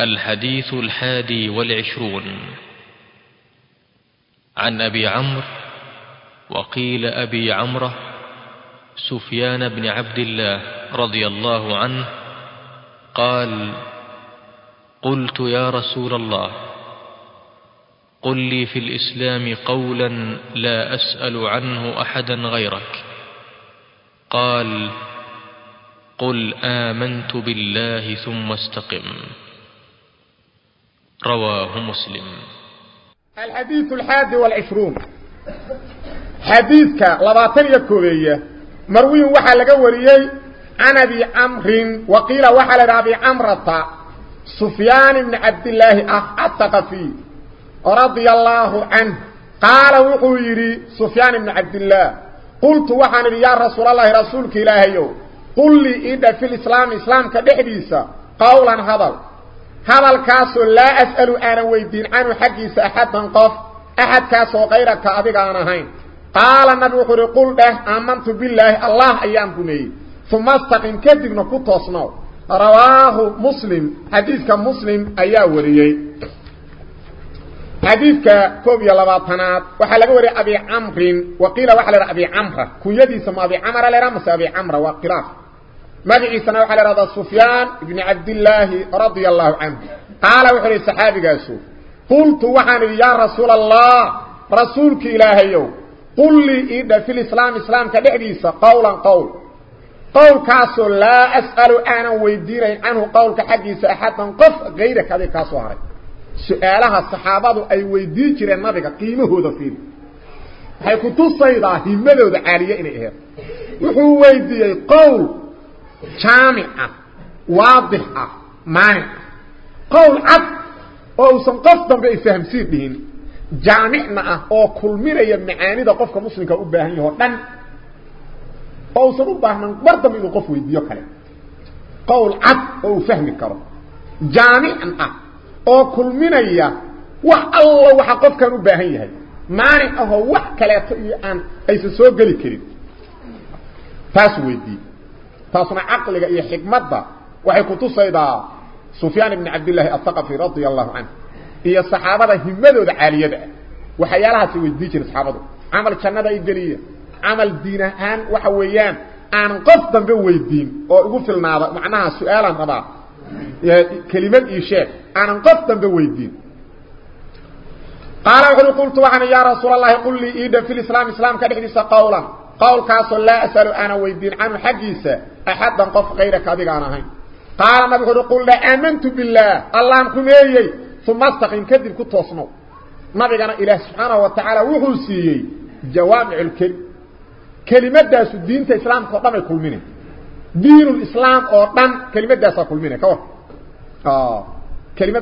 الحديث الحادي والعشرون. عن أبي عمرو وقيل أبي عمرو سفيان بن عبد الله رضي الله عنه قال قلت يا رسول الله قل لي في الإسلام قولا لا أسأل عنه أحدا غيرك. قال قل آمنت بالله ثم استقم. رواه مسلم. الحديث الحادي والعشرون. حديثك لباتن يكوبية. مروي وحا لغا عن أبي عمرو وقيل وحا لغا أبي عمرة سفيان بن عبد الله الثقفي رضي الله عنه. قال وحيري سفيان بن عبد الله. قلت وحان يا رسول الله رسولك إلهي قل لي إذا في الإسلام إسلام كدحديسا قولا هذا هذا الكاس لا أسأل أنا ويدين عنه حقيس أحدا قف أحد كاس غيرك أبيك أنا هين قال النبي وحيري قل ده آمنت بالله الله أيامكم ثم استقم كذبنا كتوصنا رواه مسلم حديث كان مسلم أيا وريي حديثك كوب يا لباتنات waxa laga wari abi amr waqila waxa la abi amr kunyadiisa ma abi amr la ramas abi amr مغيثنا وحل رضا سفيان ابن عبد الله رضي الله عنه. قال وحلي السحابي قاسو قلت وحن يا رسول الله رسولك إلهي قل لي إذا في الإسلام إسلام كدعيسة قولا قول. قول كاسو لا أسأل أنا ويديني عنه قول كحديث أحدا قف غير كذي كاسو هاري سؤالها السحابة أي ويديكي للنبي قيمة هذا فيه. حيث تصيدها همده دعالية إليه وحو ويديني قول jaamic ah waadix ah maanic qowl cad oo uusan qof dambe ay fahamsiin dhihin jaamicna ah oo kulminaya macaanida qofka muslimka u baahan yaho dhan oo uusan u baahnan mar dambe inuu qof weydiiyo kale. Qowl cad oo uu fahmi karo jaamican ah oo kulminaya wax alla waxa qofkan u baahan yahay maani aho wax kaleeto iyo aan aysan soo geli karin. Taas weydii تصنع عقلك إيه حكمتها وحكو تصيدها سوفيان بن عبد الله الثقفي رضي الله عنه. إيه الصحابة همدوا عاليدا وحيالها سوي ديكي الصحابة عمل كندا إيقالية عمل دينهان وحويان. أن قفتا بوي الدين. وقفل نابا معناها سؤالا نابا كلمات إيه شيء أن قفتا بوي الدين. قال أقول قلت وعني يا رسول الله قل لي إيدا في الإسلام. إسلام كدخل إسا قولا. قول كاسو لا أسأل أنا ويدين عنه حقيسة أحدا قف غيرك هذه أنا هين قال ما بحلو قل لا آمنت بالله الله أنكم إيي ثم استقيم كذب كنت وصنو ما بقنا إله سبحانه وتعالى وحسيي جوامع الكلم كلمات داس الدين تإسلام قطمي كل منه دين الإسلام دم كلمة داسا كل منه كوه آه كلمة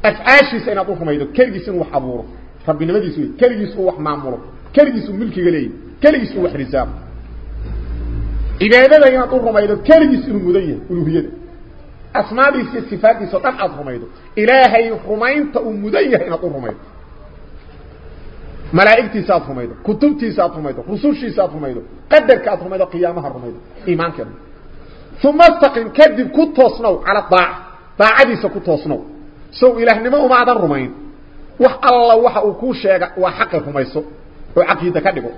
داسا كل منه ألا رمي يده إيمانك ودن أسوكري إلهي جريتانكيس أفعاشيس أين أطوف ميدو كرجيس هو حبوره ربي نمدي سوي كرجيس هو حماموره كرجيس ملكي غلي كرجيس هو حرزام إبادة أين أطوف ميدو كرجيس إنه مدية ألوهية أسماء دي صفات دي سوطان أطوف ميدو إلهي رمين تأمدية أين أطوف ميدو ملائكتي ساعت رميدو كتبتي ساعت رميدو رسوشي ساعت رميدو قدرك ساعت رميدو قيامها رميدو إيمان كده ثم استقم كذب كتوصنو على الطاعة طاعة سكتوصنو سو إله نما وما عدن رمين. وح الله وح أكو شيء وحق رميسو. وعقيدة كدقو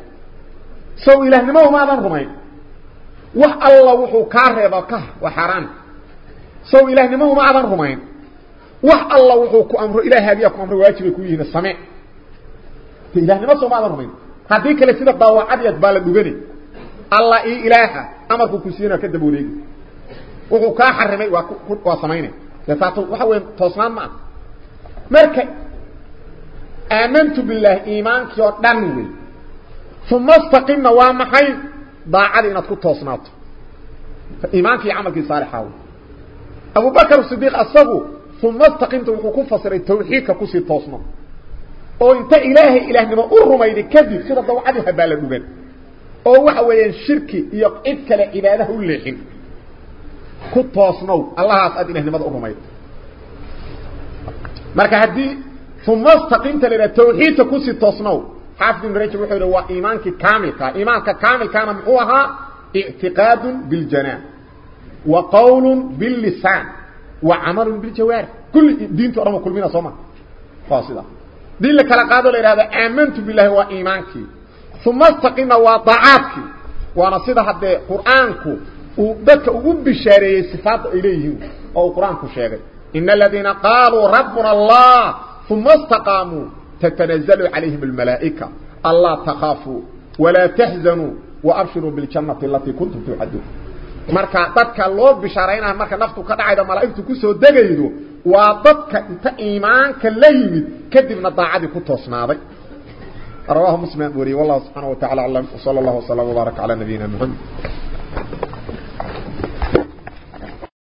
سو إله نما وما عدن رمين. وح الله وح كاره كه وحرام سو إله نما وما عدن رمين. وح الله وح كو أمر إله هذه كو أمر واجب يكون يهنا السماء. ilahnimo soomaadan rumayn haddii kale sida daawacadiyad baa la dhugani allah ii ilaaha amarku ku siina ka daba wareegi wuxuu kaa xarimay waa waa samaynay لفاتن وحوه توسان معنا مركا آمنت بالله إيمانك يؤدنوه ثم استقيم نوامحي باعد إنا تكون توسناته فإيمانك يعمل كي صالحا أبو بكر الصديق أصابه ثم استقيمت وحكوم فصير التوحيد كوسي التوسنا وانت إلهي إله نما أرمي لكذب سيدة دوعدها بالنبال ووحوه ينشرك يقعدك لإبادة الليحن ku toosnow allahaas aad ilaahnimada u rumayday marka haddii uma istaqimta la yidhaha tawxiidka kusii toosnow xaafid ibn rajab wuxuu yidhi waa iimaankii kaamilka iimaanka kaamilkaana muxuu ahaa ictiqaadun biljanaan wa qawlun billisaan wa camalun biljawaarix kulli diinti o dhan kulmina soo ma waa sidaa dii la kala qaado la yidhahda aamantu billahi waa iimaankii uma istaqimna waa daacaadkii waana sida haddee qur'aanku dadka ugu bishaareeyey sifaadda ay leeyihiin oo uu qur-aanku sheegay ina aladiina qaaluu rabbuna allah uma istaqaamuu tatanazalu calayhim almalaa'ika anlaa takhaafuu walaa taxzanuu waabshiruu biljannati alatii kuntum tuucaduun marka dadka loo bishaaraynaya marka naftu ka dhacayda malaa'igtu kusoo degaydo waa dadka inta iimaanka la yimid kadibna daacadii ku toosnaaday رواه مسلم وري والله سبحانه وتعالى أعلم وصلى الله وسلم وبارك على نبينا محمد